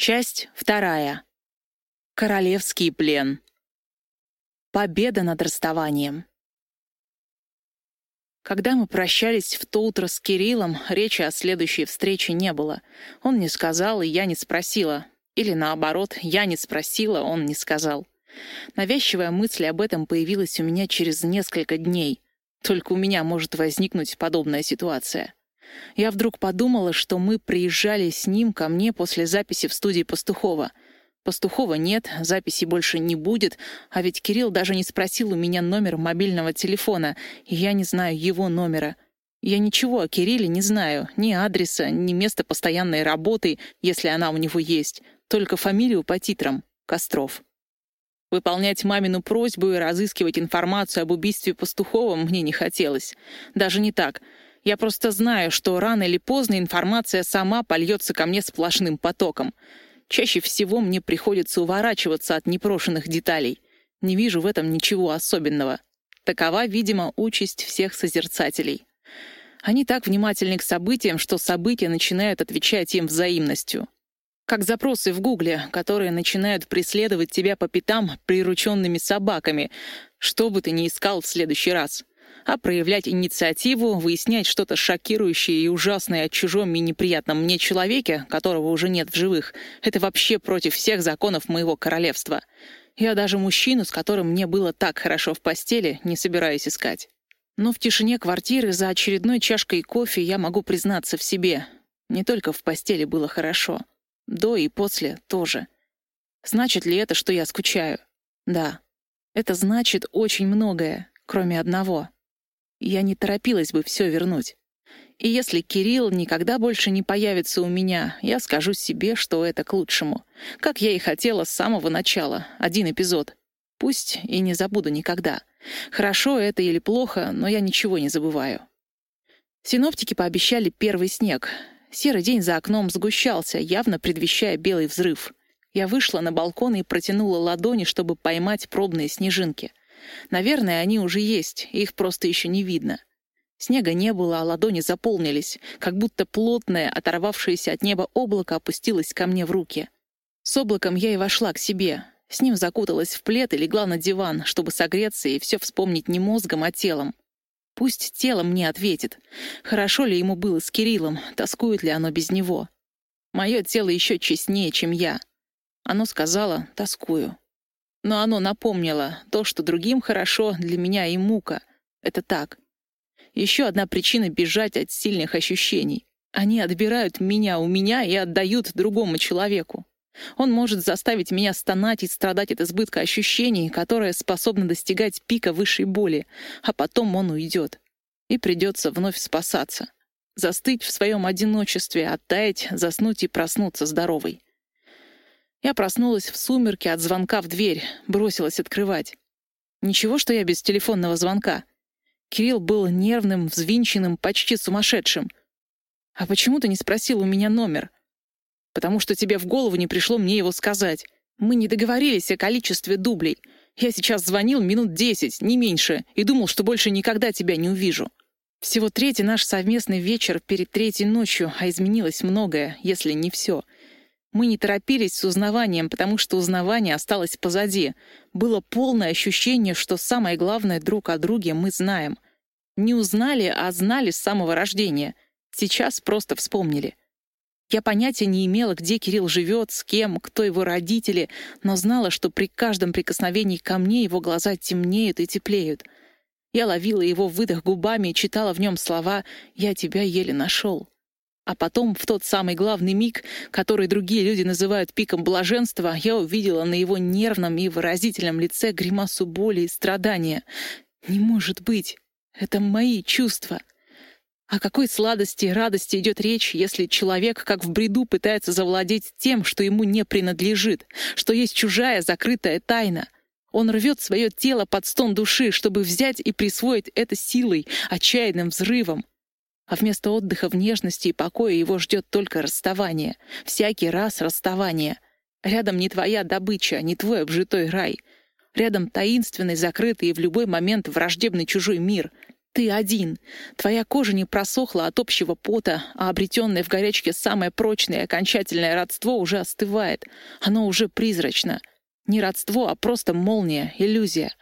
Часть вторая. Королевский плен. Победа над расставанием. Когда мы прощались в то утро с Кириллом, речи о следующей встрече не было. Он не сказал, и я не спросила. Или наоборот, я не спросила, он не сказал. Навязчивая мысль об этом появилась у меня через несколько дней. Только у меня может возникнуть подобная ситуация. Я вдруг подумала, что мы приезжали с ним ко мне после записи в студии Пастухова. Пастухова нет, записи больше не будет, а ведь Кирилл даже не спросил у меня номер мобильного телефона, и я не знаю его номера. Я ничего о Кирилле не знаю, ни адреса, ни места постоянной работы, если она у него есть, только фамилию по титрам — Костров. Выполнять мамину просьбу и разыскивать информацию об убийстве Пастухова мне не хотелось. Даже не так — я просто знаю, что рано или поздно информация сама польется ко мне сплошным потоком. Чаще всего мне приходится уворачиваться от непрошенных деталей. Не вижу в этом ничего особенного. Такова, видимо, участь всех созерцателей. Они так внимательны к событиям, что события начинают отвечать им взаимностью. Как запросы в Гугле, которые начинают преследовать тебя по пятам прирученными собаками, что бы ты ни искал в следующий раз а проявлять инициативу, выяснять что-то шокирующее и ужасное о чужом и неприятном мне человеке, которого уже нет в живых, это вообще против всех законов моего королевства. Я даже мужчину, с которым мне было так хорошо в постели, не собираюсь искать. Но в тишине квартиры за очередной чашкой кофе я могу признаться в себе. Не только в постели было хорошо. До и после тоже. Значит ли это, что я скучаю? Да. Это значит очень многое, кроме одного — я не торопилась бы все вернуть. И если Кирилл никогда больше не появится у меня, я скажу себе, что это к лучшему. Как я и хотела с самого начала. Один эпизод. Пусть и не забуду никогда. Хорошо это или плохо, но я ничего не забываю. Синоптики пообещали первый снег. Серый день за окном сгущался, явно предвещая белый взрыв. Я вышла на балкон и протянула ладони, чтобы поймать пробные снежинки. Наверное, они уже есть, их просто еще не видно. Снега не было, а ладони заполнились, как будто плотное, оторвавшееся от неба облако опустилось ко мне в руки. С облаком я и вошла к себе. С ним закуталась в плед и легла на диван, чтобы согреться и все вспомнить не мозгом, а телом. Пусть тело мне ответит. Хорошо ли ему было с Кириллом, тоскует ли оно без него. Мое тело еще честнее, чем я. Оно сказала «тоскую». Но оно напомнило, то, что другим хорошо, для меня и мука. Это так. Еще одна причина бежать от сильных ощущений. Они отбирают меня у меня и отдают другому человеку. Он может заставить меня стонать и страдать от избытка ощущений, которое способно достигать пика высшей боли, а потом он уйдет. И придется вновь спасаться. Застыть в своем одиночестве, оттаять, заснуть и проснуться здоровой. Я проснулась в сумерке от звонка в дверь, бросилась открывать. Ничего, что я без телефонного звонка. Кирилл был нервным, взвинченным, почти сумасшедшим. «А почему ты не спросил у меня номер?» «Потому что тебе в голову не пришло мне его сказать. Мы не договорились о количестве дублей. Я сейчас звонил минут десять, не меньше, и думал, что больше никогда тебя не увижу. Всего третий наш совместный вечер перед третьей ночью, а изменилось многое, если не все — мы не торопились с узнаванием, потому что узнавание осталось позади. Было полное ощущение, что самое главное друг о друге мы знаем. Не узнали, а знали с самого рождения. Сейчас просто вспомнили. Я понятия не имела, где Кирилл живет, с кем, кто его родители, но знала, что при каждом прикосновении ко мне его глаза темнеют и теплеют. Я ловила его выдох губами и читала в нем слова «Я тебя еле нашел». А потом, в тот самый главный миг, который другие люди называют пиком блаженства, я увидела на его нервном и выразительном лице гримасу боли и страдания. «Не может быть! Это мои чувства!» О какой сладости и радости идет речь, если человек, как в бреду, пытается завладеть тем, что ему не принадлежит, что есть чужая закрытая тайна? Он рвет свое тело под стон души, чтобы взять и присвоить это силой, отчаянным взрывом а вместо отдыха в нежности и покое его ждет только расставание. Всякий раз расставание. Рядом не твоя добыча, не твой обжитой рай. Рядом таинственный, закрытый и в любой момент враждебный чужой мир. Ты один. Твоя кожа не просохла от общего пота, а обретенное в горячке самое прочное и окончательное родство уже остывает. Оно уже призрачно. Не родство, а просто молния, иллюзия.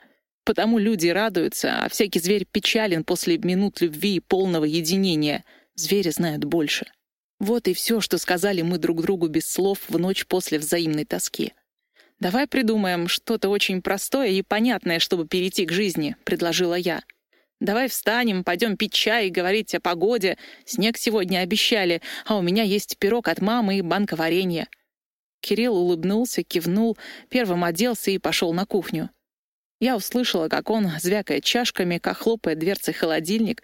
Потому люди радуются, а всякий зверь печален после минут любви и полного единения. Звери знают больше. Вот и все, что сказали мы друг другу без слов в ночь после взаимной тоски. «Давай придумаем что-то очень простое и понятное, чтобы перейти к жизни», — предложила я. «Давай встанем, пойдем пить чай и говорить о погоде. Снег сегодня обещали, а у меня есть пирог от мамы и банка варенья». Кирилл улыбнулся, кивнул, первым оделся и пошел на кухню. Я услышала, как он, звякает чашками, как хлопает дверцей холодильник.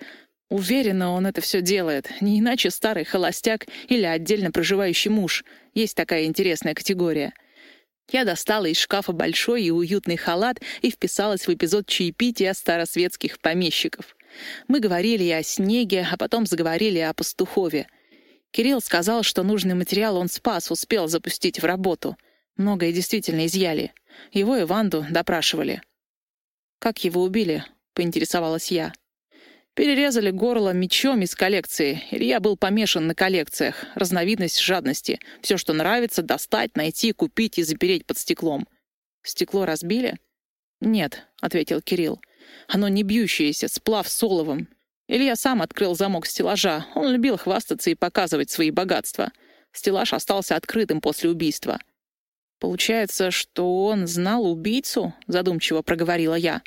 Уверена, он это все делает, не иначе старый холостяк или отдельно проживающий муж. Есть такая интересная категория — я достала из шкафа большой и уютный халат и вписалась в эпизод чаепития старосветских помещиков. Мы говорили о снеге, а потом заговорили о пастухове. Кирилл сказал, что нужный материал он спас, успел запустить в работу. Многое действительно изъяли. Его и Ванду допрашивали. «Как его убили?» — поинтересовалась я. Перерезали горло мечом из коллекции. Илья был помешан на коллекциях. Разновидность жадности. Все, что нравится, достать, найти, купить и запереть под стеклом. «Стекло разбили?» «Нет», — ответил Кирилл. «Оно не бьющееся, сплав с. Илья сам открыл замок стеллажа. Он любил хвастаться и показывать свои богатства. Стеллаж остался открытым после убийства». «Получается, что он знал убийцу?» — задумчиво проговорила я.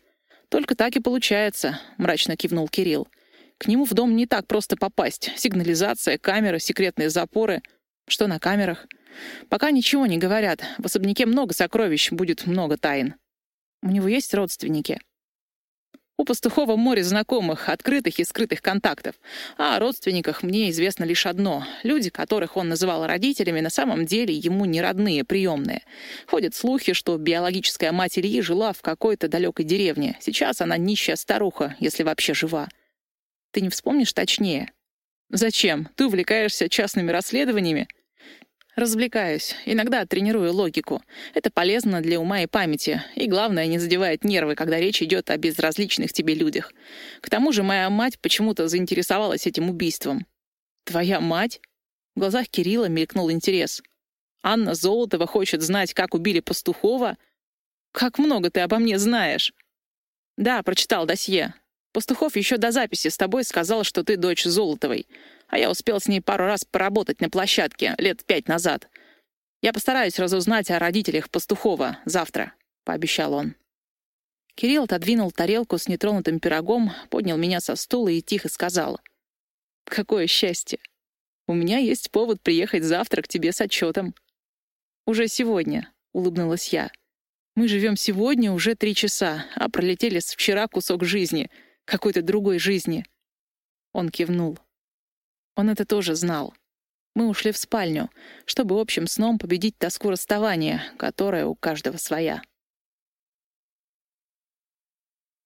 «Только так и получается», — мрачно кивнул Кирилл. «К нему в дом не так просто попасть. Сигнализация, камеры, секретные запоры. Что на камерах? Пока ничего не говорят. В особняке много сокровищ, будет много тайн. У него есть родственники?» У Пастухова море знакомых, открытых и скрытых контактов. А о родственниках мне известно лишь одно. Люди, которых он называл родителями, на самом деле ему не родные, приемные. Ходят слухи, что биологическая мать Ильи жила в какой-то далекой деревне. Сейчас она нищая старуха, если вообще жива. Ты не вспомнишь точнее? Зачем? Ты увлекаешься частными расследованиями? Развлекаюсь. Иногда тренирую логику. Это полезно для ума и памяти. И главное, не задевает нервы, когда речь идет о безразличных тебе людях. К тому же моя мать почему-то заинтересовалась этим убийством. «Твоя мать?» В глазах Кирилла мелькнул интерес. «Анна Золотова хочет знать, как убили Пастухова? Как много ты обо мне знаешь?» «Да, прочитал досье. Пастухов еще до записи с тобой сказал, что ты дочь Золотовой а я успел с ней пару раз поработать на площадке лет пять назад. Я постараюсь разузнать о родителях Пастухова завтра», — пообещал он. Кирилл отодвинул тарелку с нетронутым пирогом, поднял меня со стула и тихо сказал. «Какое счастье! У меня есть повод приехать завтра к тебе с отчетом». «Уже сегодня», — улыбнулась я. «Мы живем сегодня уже три часа, а пролетели с вчера кусок жизни, какой-то другой жизни». Он кивнул. Он это тоже знал. Мы ушли в спальню, чтобы общим сном победить тоску расставания, которая у каждого своя.